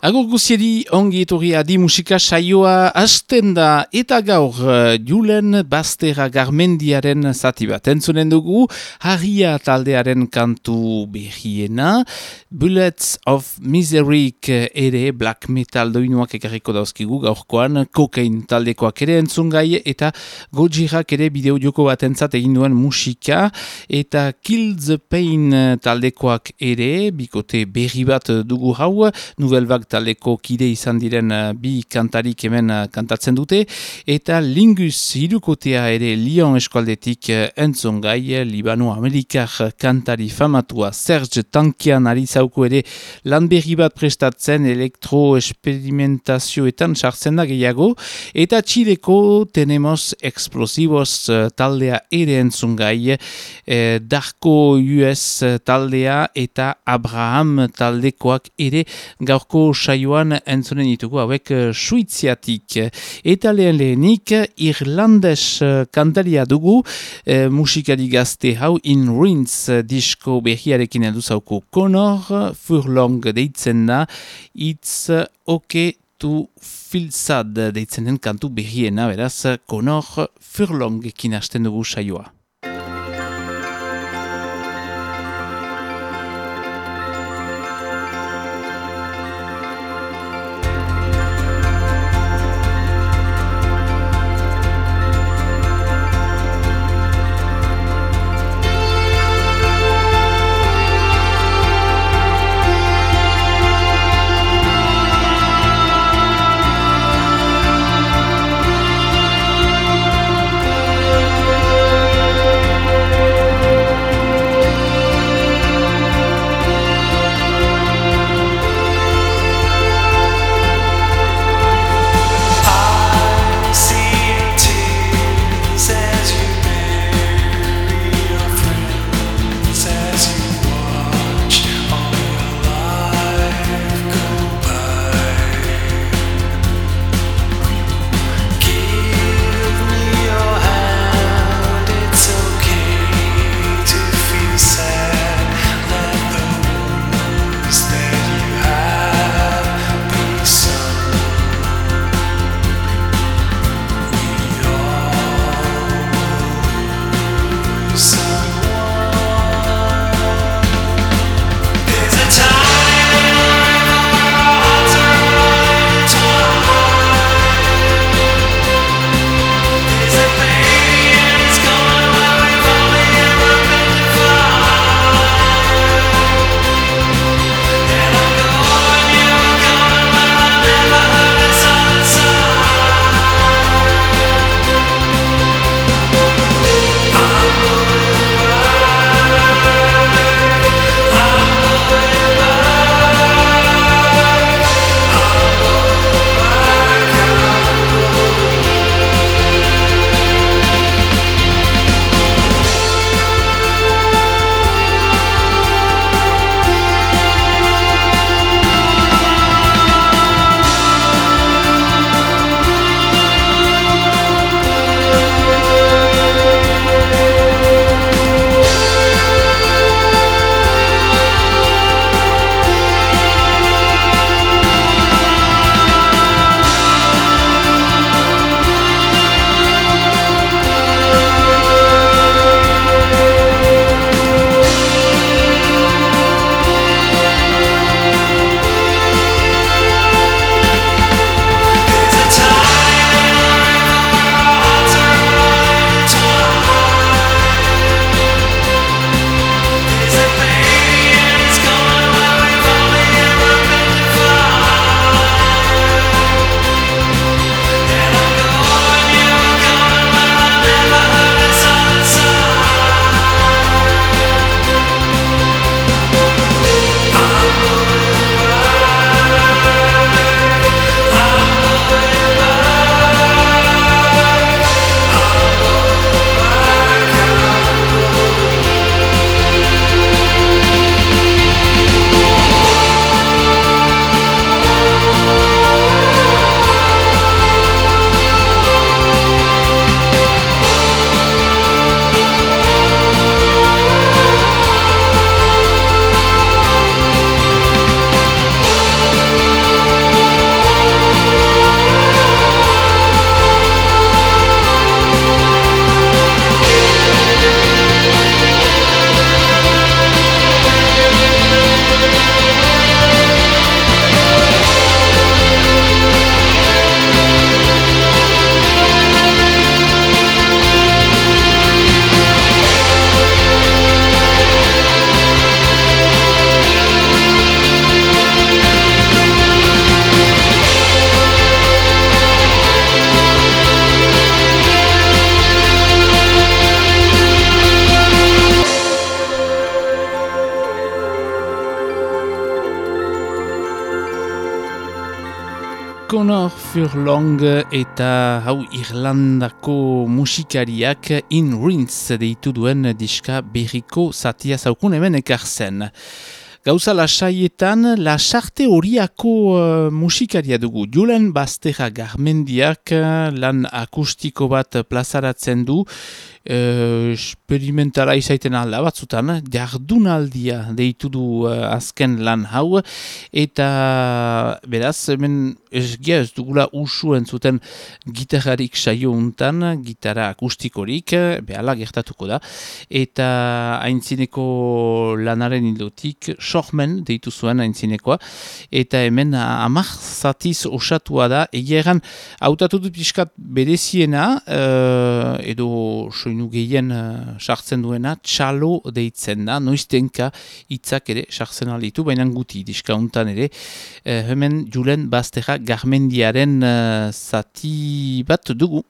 Agur guziedi ongi etorri adi musika saioa hasten da. Eta gaur uh, Julen Bastera Garmendiaren zati bat. Entzunen dugu harria taldearen kantu behiena, Bullets of Miseryk ere black metal doinuak ekarriko dauzkigu gaurkoan, kokain taldekoak ere entzungai eta Gojirak ere bideo joko bat entzat egin duen musika. Eta Kill the Pain taldekoak ere, bikote berri bat dugu hau, Nouvelle Vague taleko kide izan diren uh, bi kantarik hemen uh, kantatzen dute, eta Lingus hirukotea ere Lyon eskualdetik uh, entzon gai, Libano-Amerikar kantari famatua. Serge Tankian ari zauko ere lan berri bat prestatzen elektroesperimentazioetan sartzen da gehiago, eta Txileko tenemos explosivos taldea ere entzon gai, eh, Darko US taldea eta Abraham taldekoak ere gaurko saioan entzunen ditugu hauek uh, suiziatik. Eta lehen lehenik irlandes uh, kantaria dugu uh, musikari gazte hau in ruins uh, disko behiarekin edu zauko konor furlong deitzen da uh, oke tu filzad deitzen den kantu behiena beraz konor furlong ekin hasten dugu saioa. Furlong eta hau Irlandako musikariak In Rinz deitu duen diska berriko zatia zaukun hemen ekartzen. Gauza lasaietan, lasarte horiako uh, musikaria dugu. Julen Bastera Garmendiak uh, lan akustiko bat plazaratzen du, uh, experimentala izaiten alda batzutan, jardunaldia deitu du uh, azken lan hau, eta beraz, hemen esgia ez dugula usu entzuten gitarrarik saio untan, gitarra akustikorik, behala gertatuko da, eta haintzineko lanaren hildotik, sormen deitu zuen haintzinekoa, eta hemen amak zatiz osatua da, egeran, hautatu dut piskat bereziena, uh, edo soinu gehien uh, duena, txalo deitzen da, noiztenka hitzak ere sartzen alitu, baina guti diskauntan ere, uh, hemen julen baztera garmendiaren uh, zati bat dugu.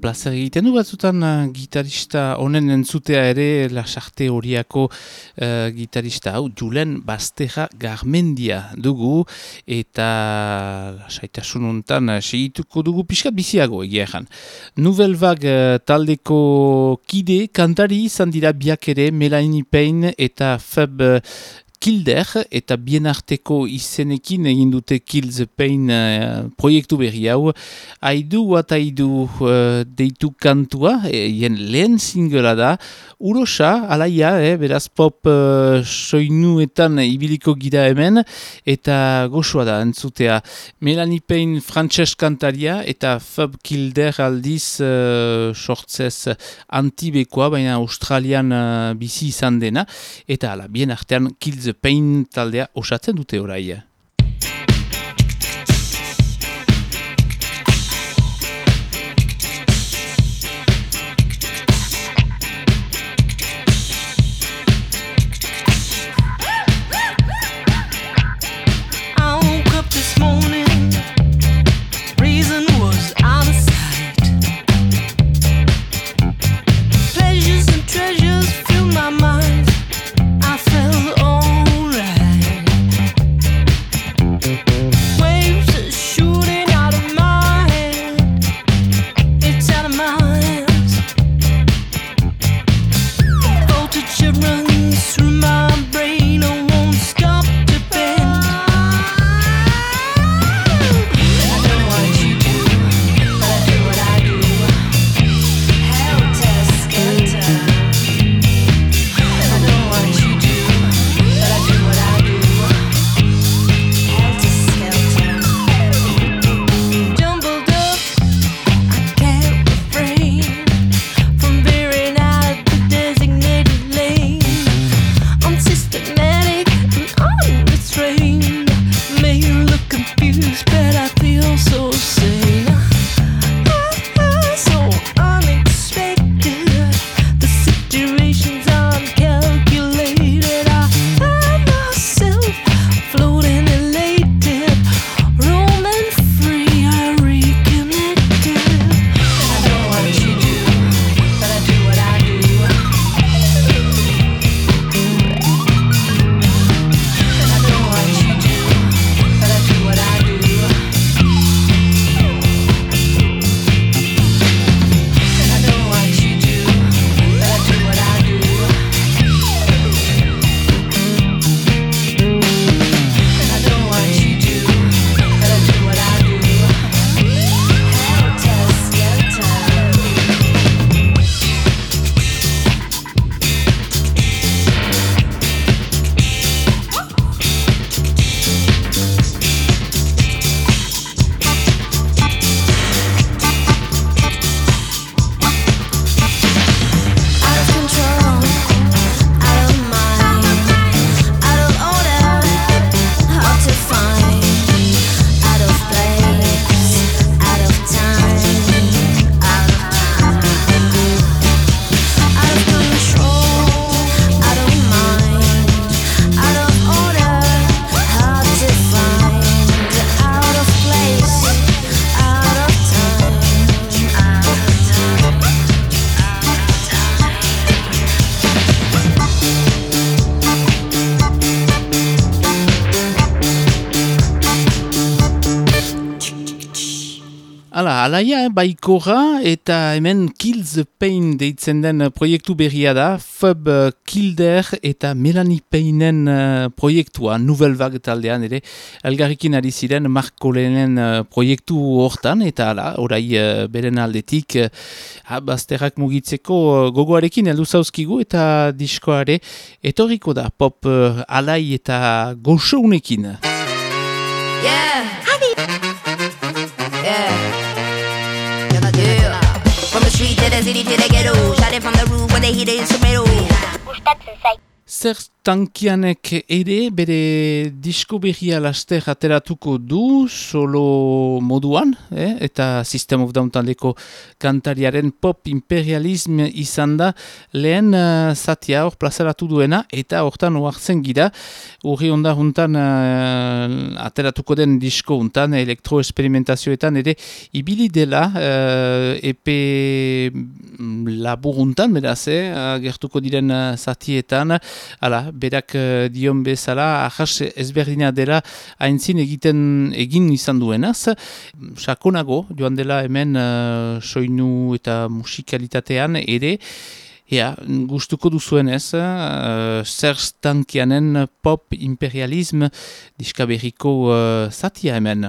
Plazer egiten du batzutan uh, gitarista honen entzutea ere lasarte horiako uh, gitarista hau Julen Bastera Garmendia dugu eta saitasun untan uh, segituko dugu pixkat biziago egia ezan. Nuvelbag uh, taldeko kide kantari izan dira biak ere Melanie Payne eta Feb Kilder eta bien arteko izenekin egin dute Kill the Pain uh, proiektu berri hau. Aidu bat aidu uh, deitu kantua, egen lehen singela da. Urosa, alaia, eh, beraz pop uh, soinuetan ibiliko gira hemen, eta goxua da entzutea. Melanie Payne frantses kantaria eta Fab Kilder aldiz uh, sortzez antibekoa, baina australian uh, bizi izan dena. Eta ala, bien artean Kill Pain taldea osatzen dute orai. Alaia, eh, baikora, eta hemen Kill the Pain deitzen den proiektu berria da, Fub Kilder eta Melanie Paynen uh, proiektua, Nouvelle Vague taldean, ere, elgarrikin ari ziren Marko Lehenen proiektu hortan, eta ala, orai beren aldetik, uh, bazterrak mugitzeko gogoarekin heldu zauzkigu, eta diskoare, etorriko da, pop uh, alai eta goxounekin. Yeah. To the city to the ghetto. Shot it from the roof where they hit it in the instrumental. Zer tankianek ere bere disko berria laster ateratuko du solo moduan, eh? eta System of Down taldeko kantariaren pop imperialism izan da lehen uh, zatia hor plazaratu duena eta hortan oartzen gira urri ondar juntan uh, ateratuko den disko juntan elektroesperimentazioetan ere ibili dela uh, epe labur juntan beraz, eh? gertuko diren zatietan Hala, berak uh, dion bezala, ahas ezberdina dela haintzin egiten egin izan duenaz. Sakonago, joan dela hemen uh, soinu eta musikalitatean ere, Ea, gustuko duzuen ez, uh, zer stankianen pop imperialism diskaberiko uh, zatia hemen.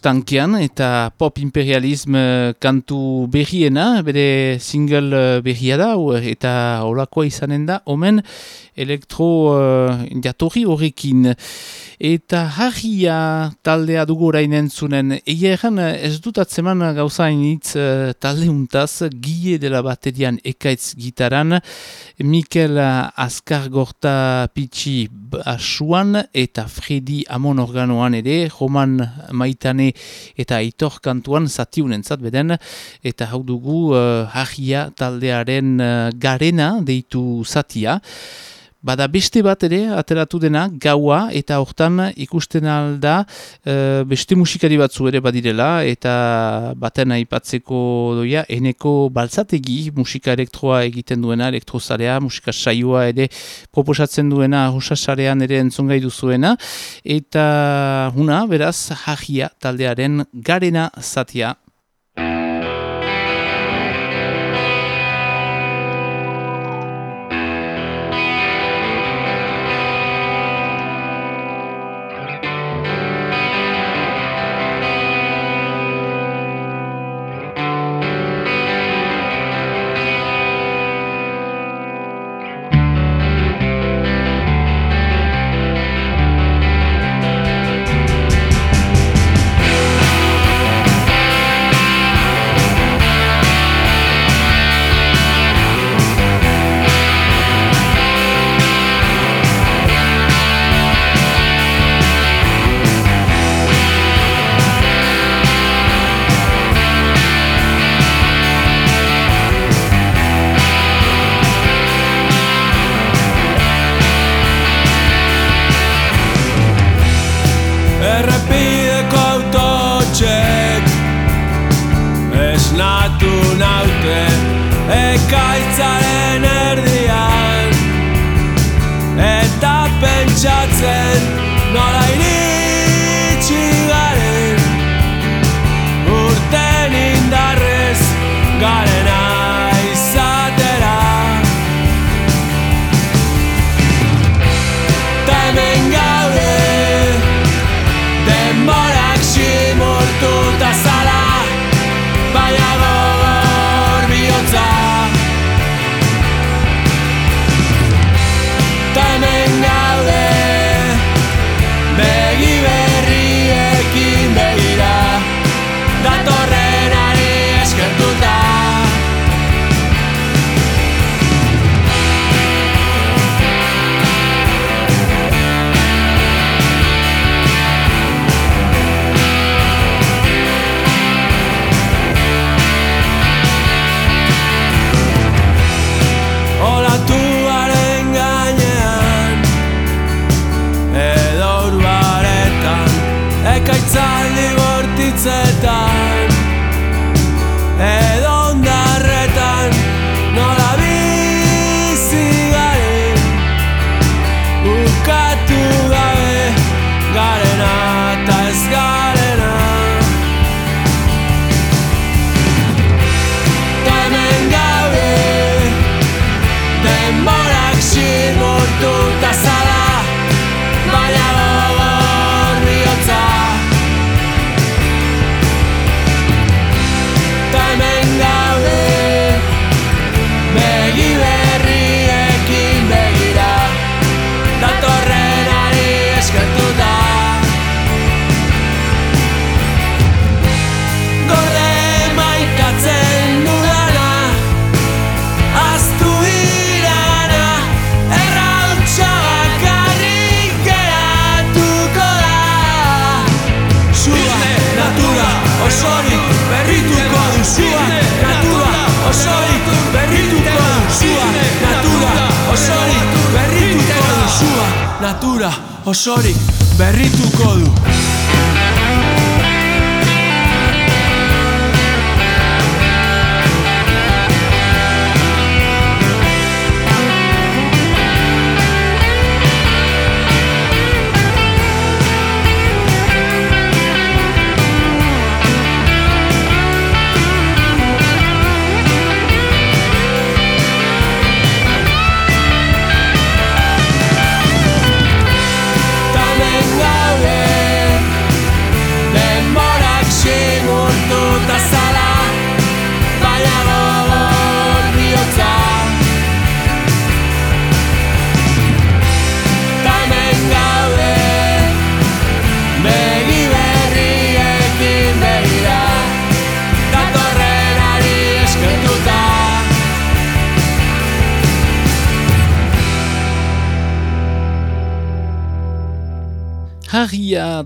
Zer stankian eta pop imperialism eh, kantu berriena, bere single eh, berria da, eta olakoa izanen da, omen elektro uh, jatorri horrekin. Eta harria taldea dugu orain entzunen, egia egan ez dut atzeman gauzain hitz uh, talde untaz, gie dela baterian ekaitz gitaran, Mikel Azkar Gorta Pitsi asuan eta Fredi Amon organoan ere, Roman Maitane eta Aitor kantuan zatiunentzat beden, eta hau dugu uh, harria taldearen uh, garena deitu zatia. Bada beste bat ere, ateratu dena, gaua, eta hortan ikusten alda e, beste musikari batzu ere badirela, eta baten aipatzeko doia, eneko baltzategi musika elektroa egiten duena, elektrozarea, musika saioa ere proposatzen duena, hosasarean ere entzongai duzuena, eta huna, beraz, hajia taldearen garena zatia. esnatu naute ekaitzaren erdian. Eta pentsatzen nola osorik berrituko du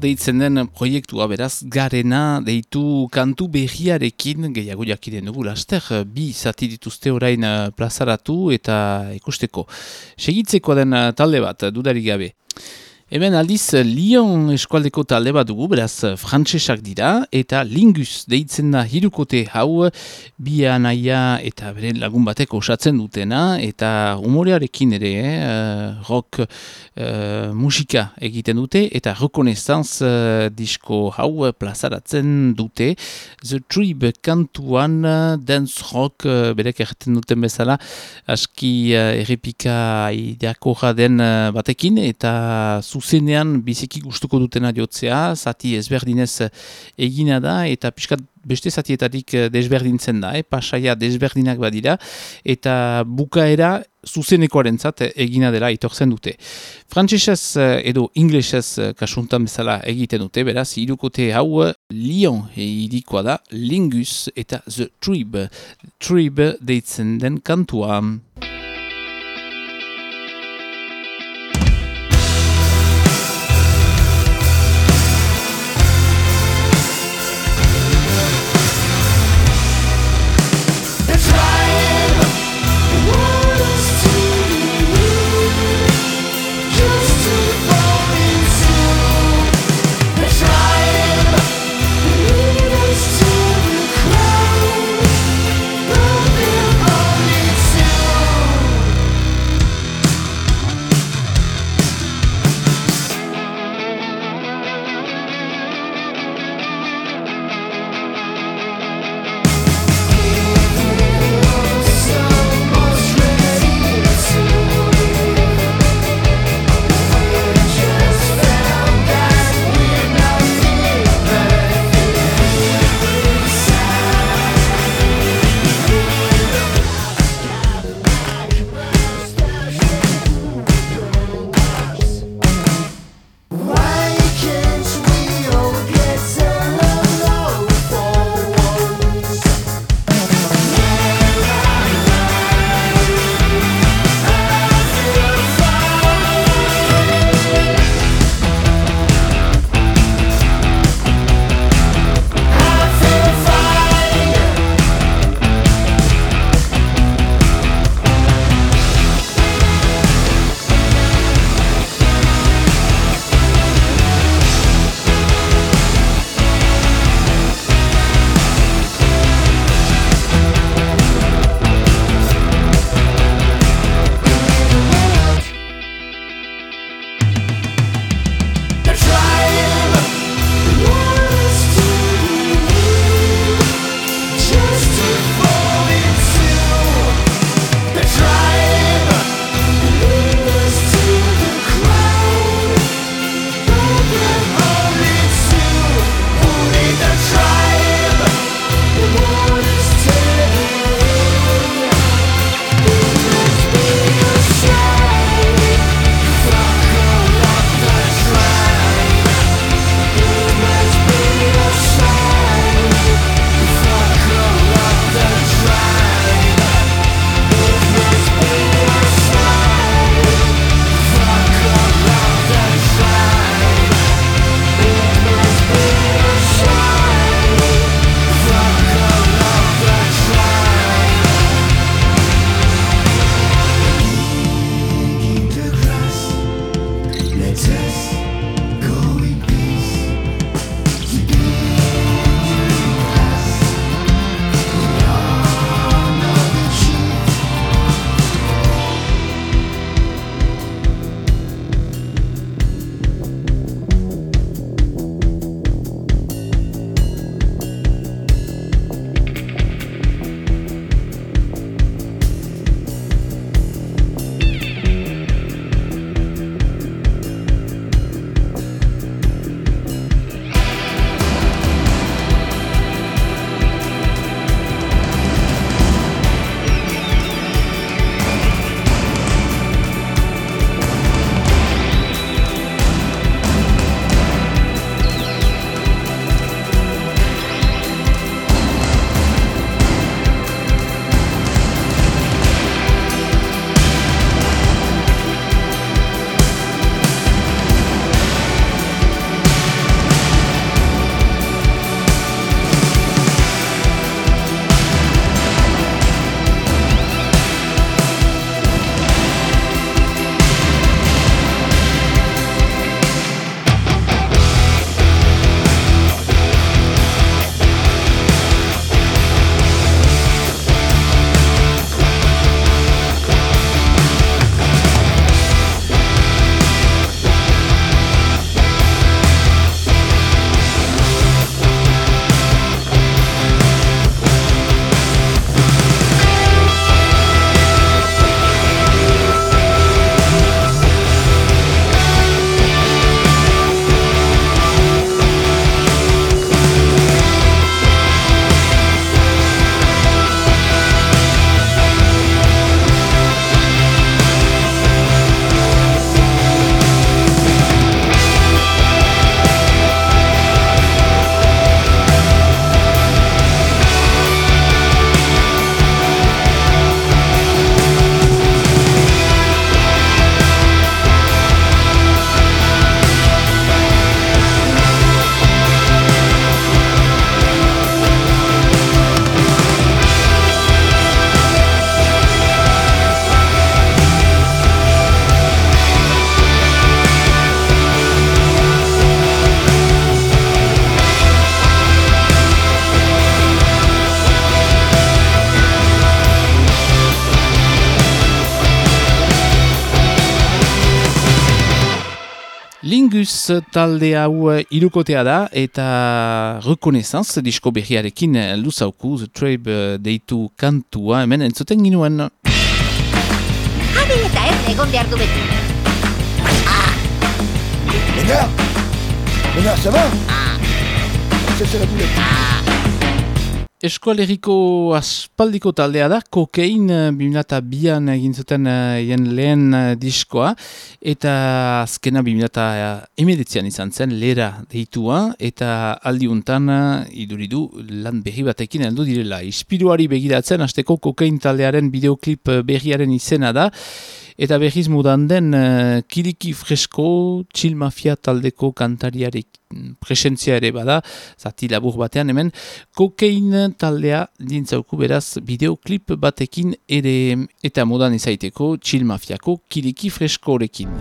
deitzen den proiektua beraz garena deitu kantu berriarekin gehiago jakinen dugu laster bi zati dituzte orain eh, plazaratu eta ikusteko. Segitzeko den eh, talde bat dudarik gabe. Hemen aldiz Lyon eskualdeko talde bat dugu, beraz frantsesak dira, eta lingus deitzen da hirukote hau bi anaia eta bere lagun bateko osatzen dutena, eta humorearekin ere, eh, rock eh, musika egiten dute, eta rekonestanz eh, disko hau plazaratzen dute. The Tribe kantuan dance rock eh, berek erretzen duten bezala, aski eh, errepika ideako den eh, batekin, eta zuzenean biziki gustuko dutena jotzea, zati ezberdinez egina da, eta pixkat beste zatietatik eh, desberdintzen da, eh? pasaia desberdinak badira, eta bukaera zuzenekoaren zat egina dela itortzen dute. Frantsesez eh, edo inglesez eh, kasuntan bezala egiten dute, beraz, irukote hau Lyon irikoa da, Lingus eta The Tribe. Tribe deitzen den kantua. Angus talde hau eh, irukotea da eta rekonesanz disko berriarekin eh, luzauku The Trabe eh, deitu kantua hemen entzuten ginuen. Javi eta erne egon behar du beti. Ménard Ménard, ça va Ça, c'est la boulette. Eskualeriko aspaldiko taldea da, kokein eh, bimilata bian egin zuten uh, lehen uh, diskoa, eta azkena bimilata emedetzean izan zen, lera deitua, eta aldiuntan iduridu lan berri batekin heldu direla. Ispiruari begiratzen, azteko kokein taldearen bideoklip berriaren izena da, Eta berriz mudan den uh, kiriki fresko txil mafia taldeko kantariarek presentzia ere bada, zati labur batean hemen, kokein taldea dintzauku beraz bideoklip batekin ere eta modan izaiteko txil mafiako kiriki freskorekin.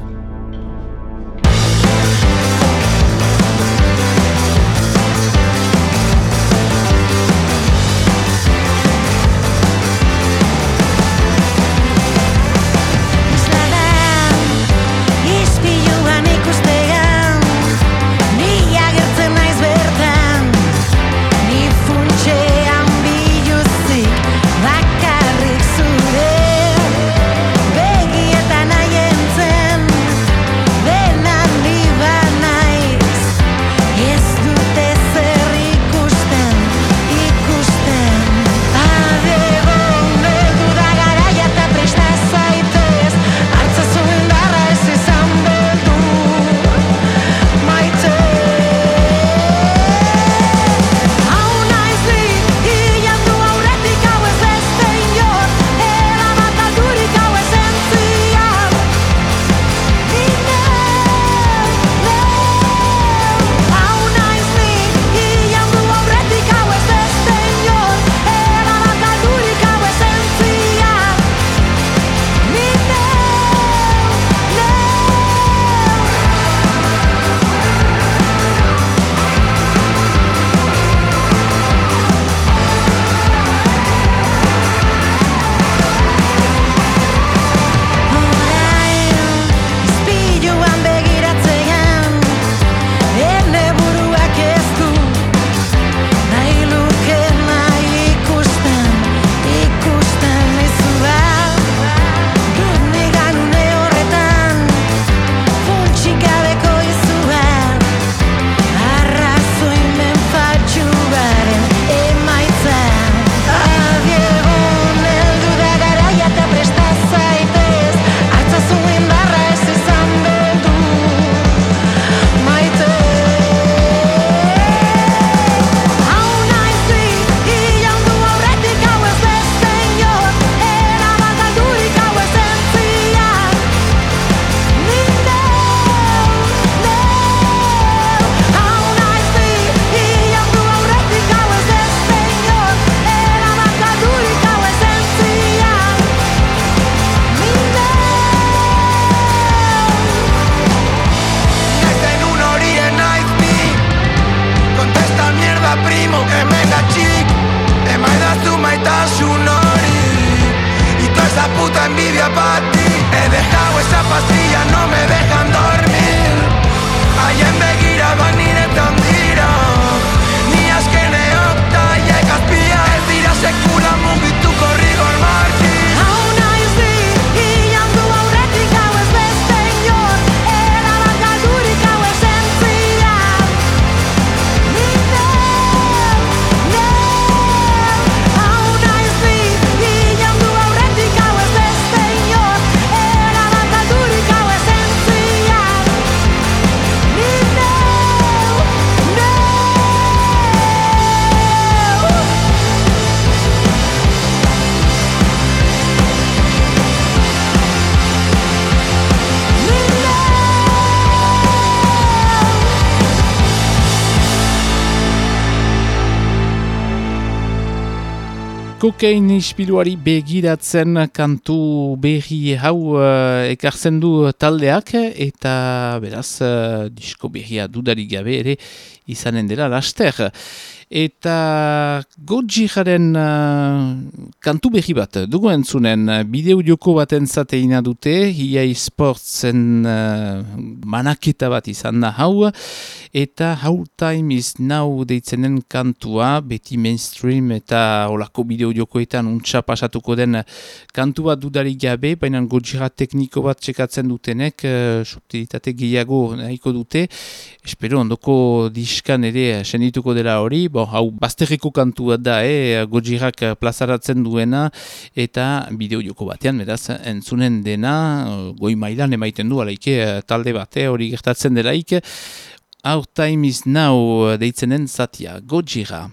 Kokain ispiluari begiratzen kantu berri hau uh, ekartzen du taldeak eta beraz uh, disko berria dudarik gabe ere izanen dela laster. eta Gojiraren uh, kantu berri bat dugu entzunen bideo joko baten zateina dute EA Sportsen uh, manaketa bat izan da hau eta How Time is Now deitzenen kantua beti mainstream eta olako bideo jokoetan untsa pasatuko den kantu bat dudarik gabe, baina Gojira tekniko bat txekatzen dutenek uh, subtilitate gehiago nahiko dute. Espero ondoko diskan ere sendituko dela hori, bon, hau bazterreko kantu da, eh, Gojirak plazaratzen duena, eta bideo joko batean, beraz, entzunen dena, goi mailan emaiten du, alaike, talde bate hori gertatzen delaik, Our time is now, deitzenen zatia, Gojira.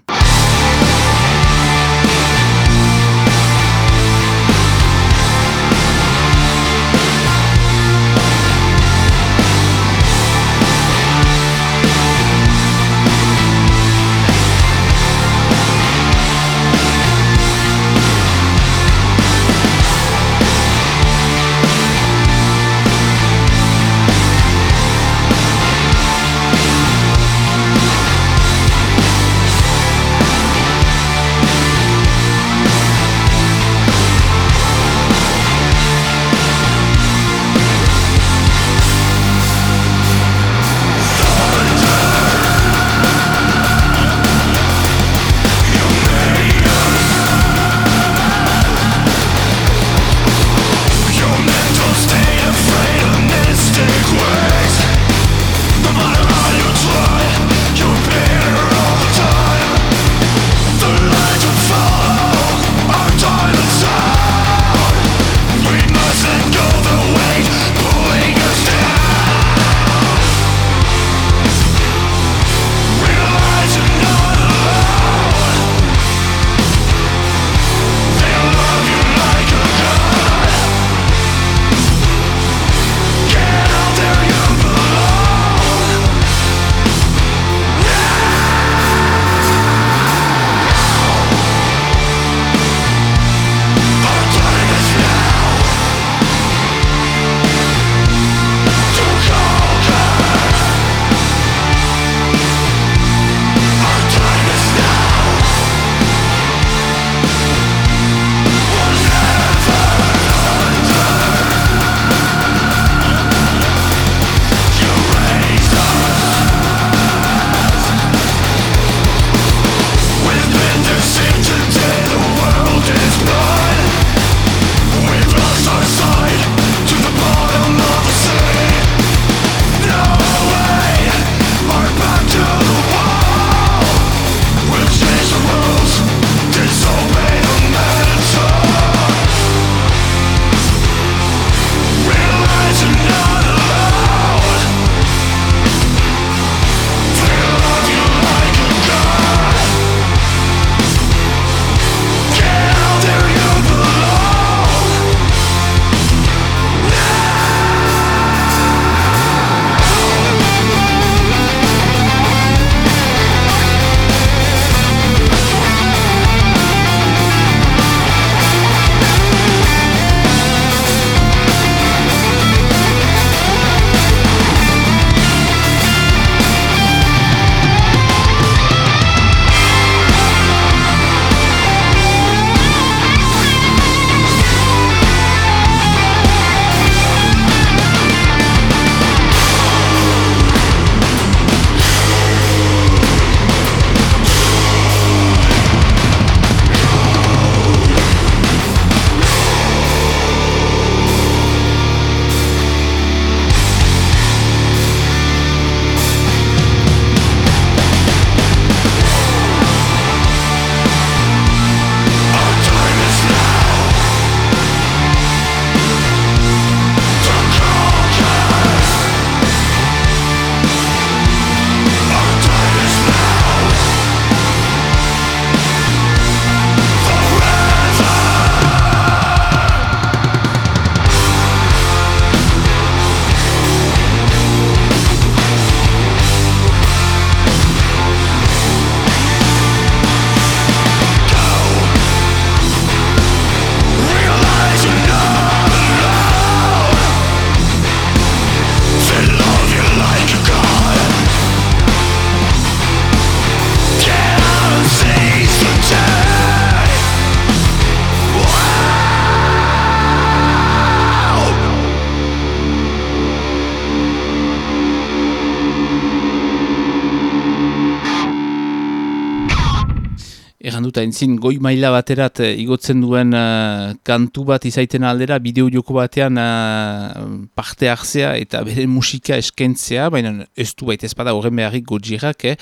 Aintzin goi maila baterat eh, igotzen duen uh, kantu bat izaiten aldera bideo joko batean uh, parte hartzea eta bere musika eskentzea, baina ez du baita ezpada horren beharrik godzirak, eh?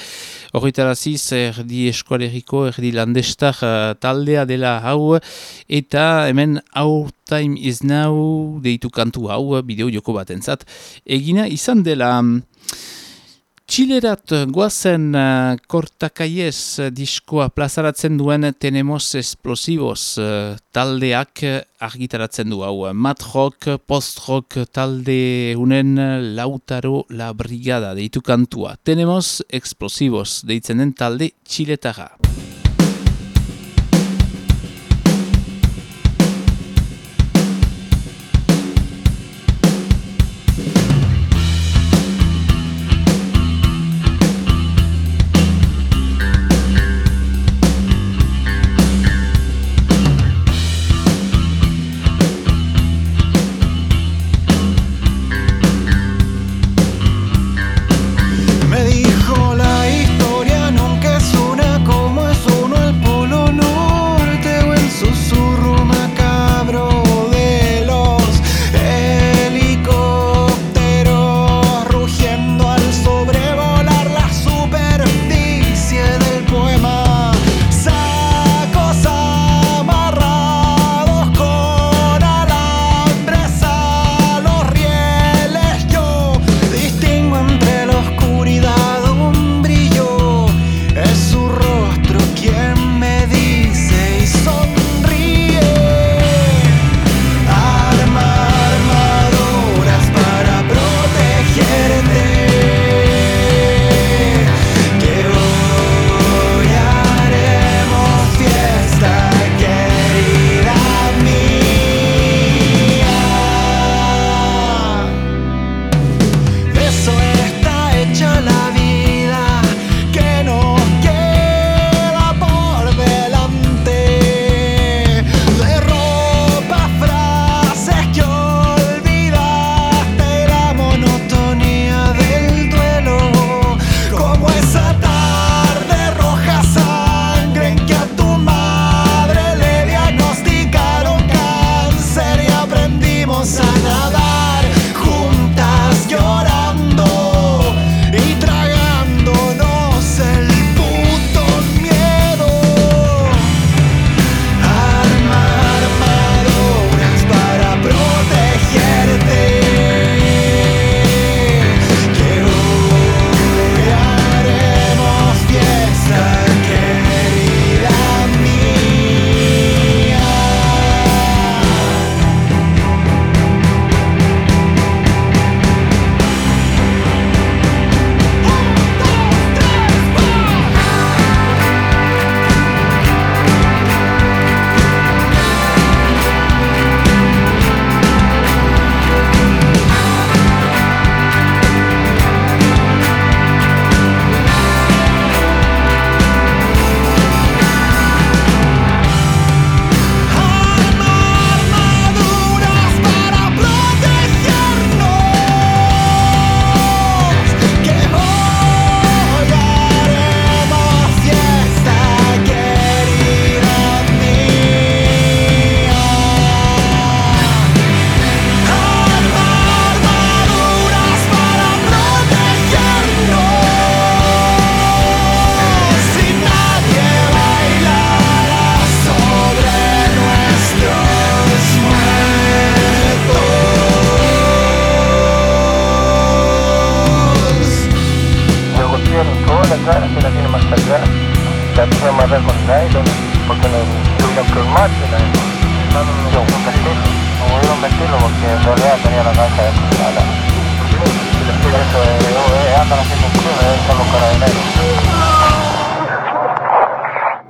Horretaraziz, erdi eskualeriko, erdi landestar uh, taldea dela hau, eta hemen hau time is now deitu kantu hau bideo joko batentzat. Egina izan dela... Txilerat guazen uh, kortakaiez diskoa plazaratzen duen Tenemos Explosivos uh, taldeak argitaratzen du hau. Mat rock, post rock talde unen lautaro la brigada deitu kantua. Tenemos Explosivos deitzen den talde txiletara.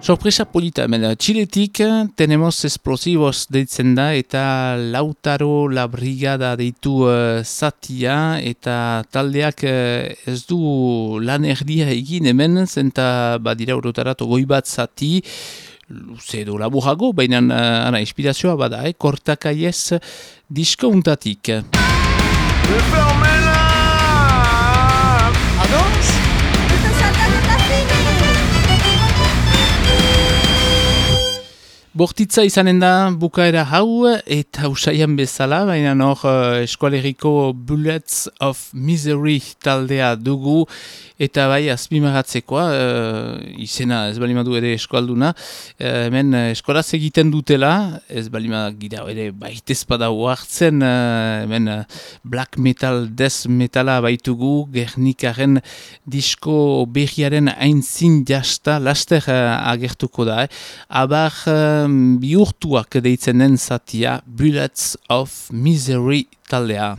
Sorpresa polita, hemen, txiletik tenemos explosivos deitzen da eta lautaro la brigada deitu uh, zatia eta taldeak uh, ez du lan erdia egin hemen zenta badira urotarat goi bat zati luze edo laburago, baina uh, inspirazioa bada, eh? kortakaiez diskauntatik. Bortitza izanen da bukaera hau eta usaian bezala, baina hor uh, eskualeriko Bullets of Misery taldea dugu eta bai azpimagatzekoa, uh, izena ez balimadu ere eskualduna, uh, hemen eskolaz egiten dutela, ez balimadu gira ere baitez badau hartzen, uh, hemen black metal, death metala baitugu, gernikaren disko berriaren aintzin jasta, laster uh, agertuko da, eh? abar bihurtuak deitzen den zatia Bullets of Misery taldea.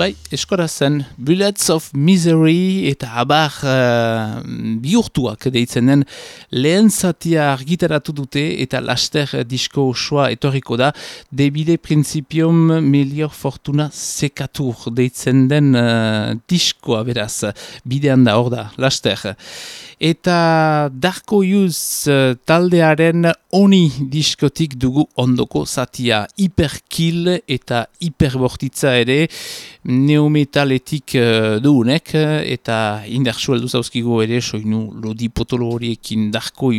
Bai, eskora zen, Bullets of Misery eta abar uh, bihurtuak deitzen den. Lehen zatia argitaratu dute eta laster disko osoa etorriko da. Debide principium melior fortuna sekatur deitzen den uh, diskoa beraz, bidean da hor da, laster. Eta Darko Juz uh, taldearen oni diskotik dugu ondoko zatia. Hiperkil eta hiperbortitza ere neometaletik uh, duunek eta indartsu aldu zauzkigu ere soinu lodi potolo horiekin Darko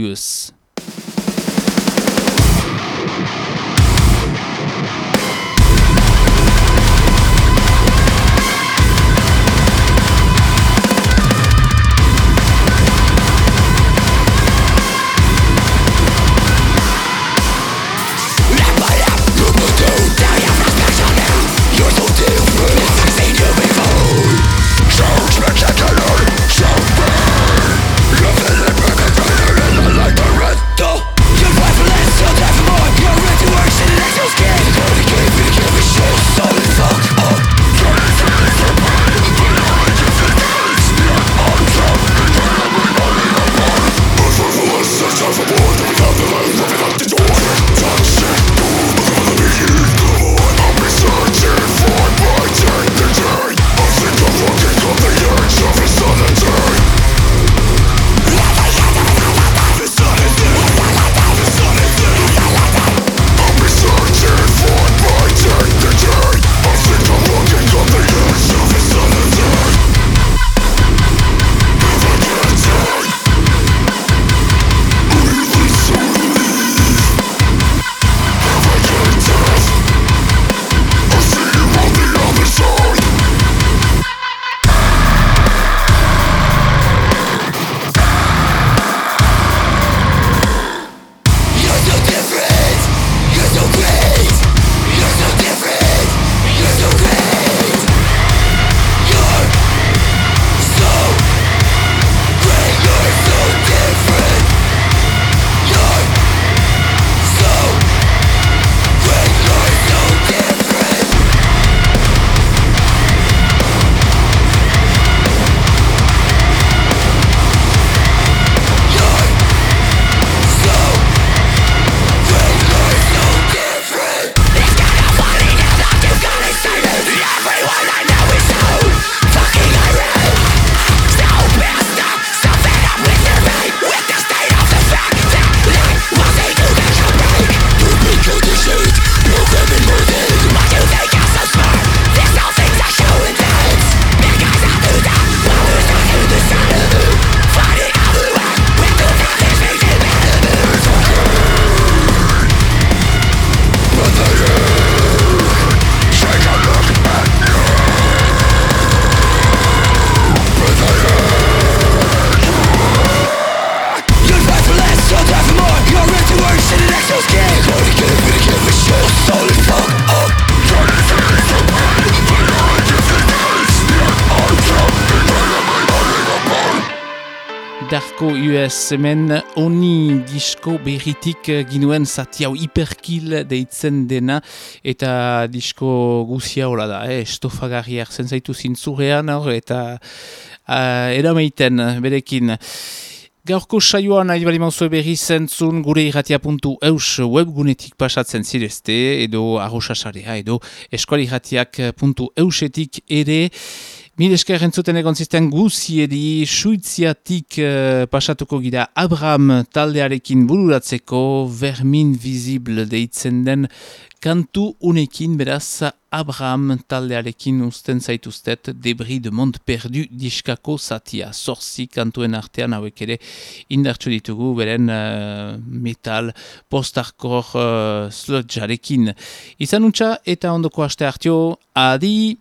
hemen oni disko berritik ginuen zati hau hiperkil deitzen dena eta disko guzia hola da, eh? estofagarriak zentzaitu zintzurean hor eta uh, erameiten berekin. Gaurko saioan nahi bali mauzue berri zentzun gure irratia.eus webgunetik pasatzen zirezte edo arrosasarea edo eskualirratiak.eusetik ere Mil esker entzuten egon zisten guziedi, suiziatik uh, pasatuko gira Abraham taldearekin bururatzeko vermin visible deitzen den kantu unekin beraz Abraham taldearekin usten zaituztet debri de mont perdu diskako zatia. Zorzi kantuen artean hauek ere indartsu ditugu beren uh, metal post-hardcore uh, sludgearekin. Izan untxa eta ondoko haste hartio, adi!